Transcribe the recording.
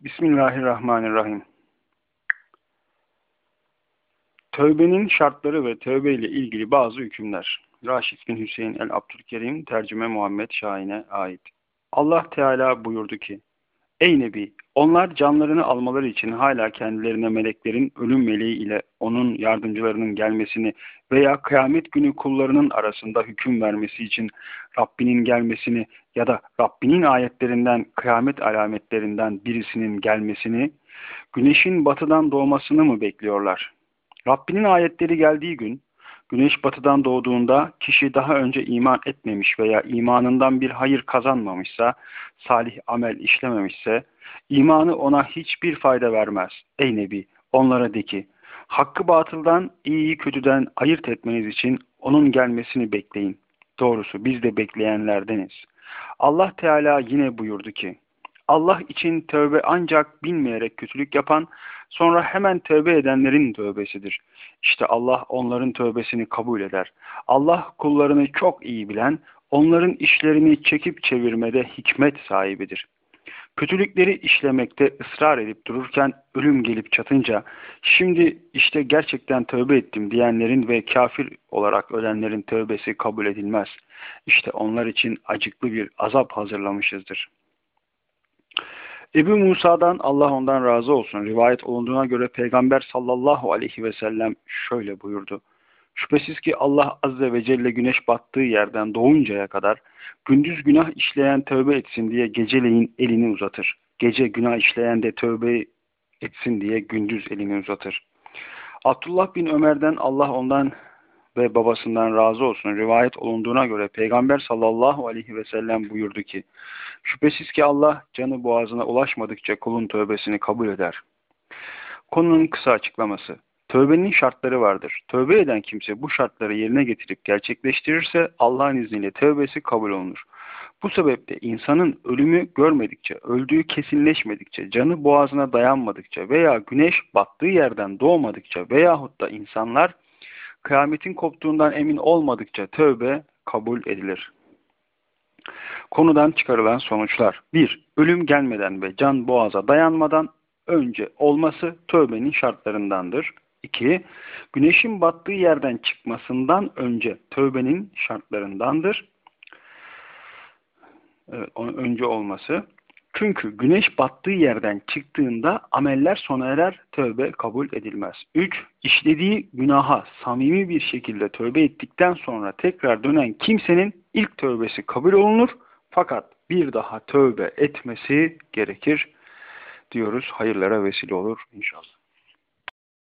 Bismillahirrahmanirrahim. Tövbenin şartları ve tövbe ile ilgili bazı hükümler. Raşid bin Hüseyin el-Abdülkerim tercüme Muhammed Şahin'e ait. Allah Teala buyurdu ki, Ey Nebi! Onlar canlarını almaları için hala kendilerine meleklerin ölüm meleği ile onun yardımcılarının gelmesini veya kıyamet günü kullarının arasında hüküm vermesi için Rabbinin gelmesini ya da Rabbinin ayetlerinden, kıyamet alametlerinden birisinin gelmesini, güneşin batıdan doğmasını mı bekliyorlar? Rabbinin ayetleri geldiği gün, güneş batıdan doğduğunda kişi daha önce iman etmemiş veya imanından bir hayır kazanmamışsa, salih amel işlememişse, imanı ona hiçbir fayda vermez. Ey Nebi, onlara de ki, hakkı batıldan, iyiyi kötüden ayırt etmeniz için onun gelmesini bekleyin. Doğrusu biz de bekleyenlerdeniz. Allah Teala yine buyurdu ki, Allah için tövbe ancak bilmeyerek kötülük yapan, sonra hemen tövbe edenlerin tövbesidir. İşte Allah onların tövbesini kabul eder. Allah kullarını çok iyi bilen, onların işlerini çekip çevirmede hikmet sahibidir. Kötülükleri işlemekte ısrar edip dururken ölüm gelip çatınca, şimdi işte gerçekten tövbe ettim diyenlerin ve kafir olarak ölenlerin tövbesi kabul edilmez. İşte onlar için acıklı bir azap hazırlamışızdır. Ebu Musa'dan Allah ondan razı olsun rivayet olunduğuna göre Peygamber sallallahu aleyhi ve sellem şöyle buyurdu. Şüphesiz ki Allah azze ve celle güneş battığı yerden doğuncaya kadar gündüz günah işleyen tövbe etsin diye geceleyin elini uzatır. Gece günah işleyen de tövbe etsin diye gündüz elini uzatır. Abdullah bin Ömer'den Allah ondan ve babasından razı olsun rivayet olunduğuna göre Peygamber sallallahu aleyhi ve sellem buyurdu ki Şüphesiz ki Allah canı boğazına ulaşmadıkça kulun tövbesini kabul eder. Konunun kısa açıklaması. Tövbenin şartları vardır. Tövbe eden kimse bu şartları yerine getirip gerçekleştirirse Allah'ın izniyle tövbesi kabul olunur. Bu sebeple insanın ölümü görmedikçe, öldüğü kesinleşmedikçe, canı boğazına dayanmadıkça veya güneş battığı yerden doğmadıkça veyahut da insanlar kıyametin koptuğundan emin olmadıkça tövbe kabul edilir. Konudan çıkarılan sonuçlar 1. Ölüm gelmeden ve can boğaza dayanmadan önce olması tövbenin şartlarındandır. 2. Güneşin battığı yerden çıkmasından önce tövbenin şartlarındandır. Evet, önce olması. Çünkü güneş battığı yerden çıktığında ameller sona erer, tövbe kabul edilmez. 3. İşlediği günaha samimi bir şekilde tövbe ettikten sonra tekrar dönen kimsenin ilk tövbesi kabul olunur. Fakat bir daha tövbe etmesi gerekir diyoruz. Hayırlara vesile olur inşallah.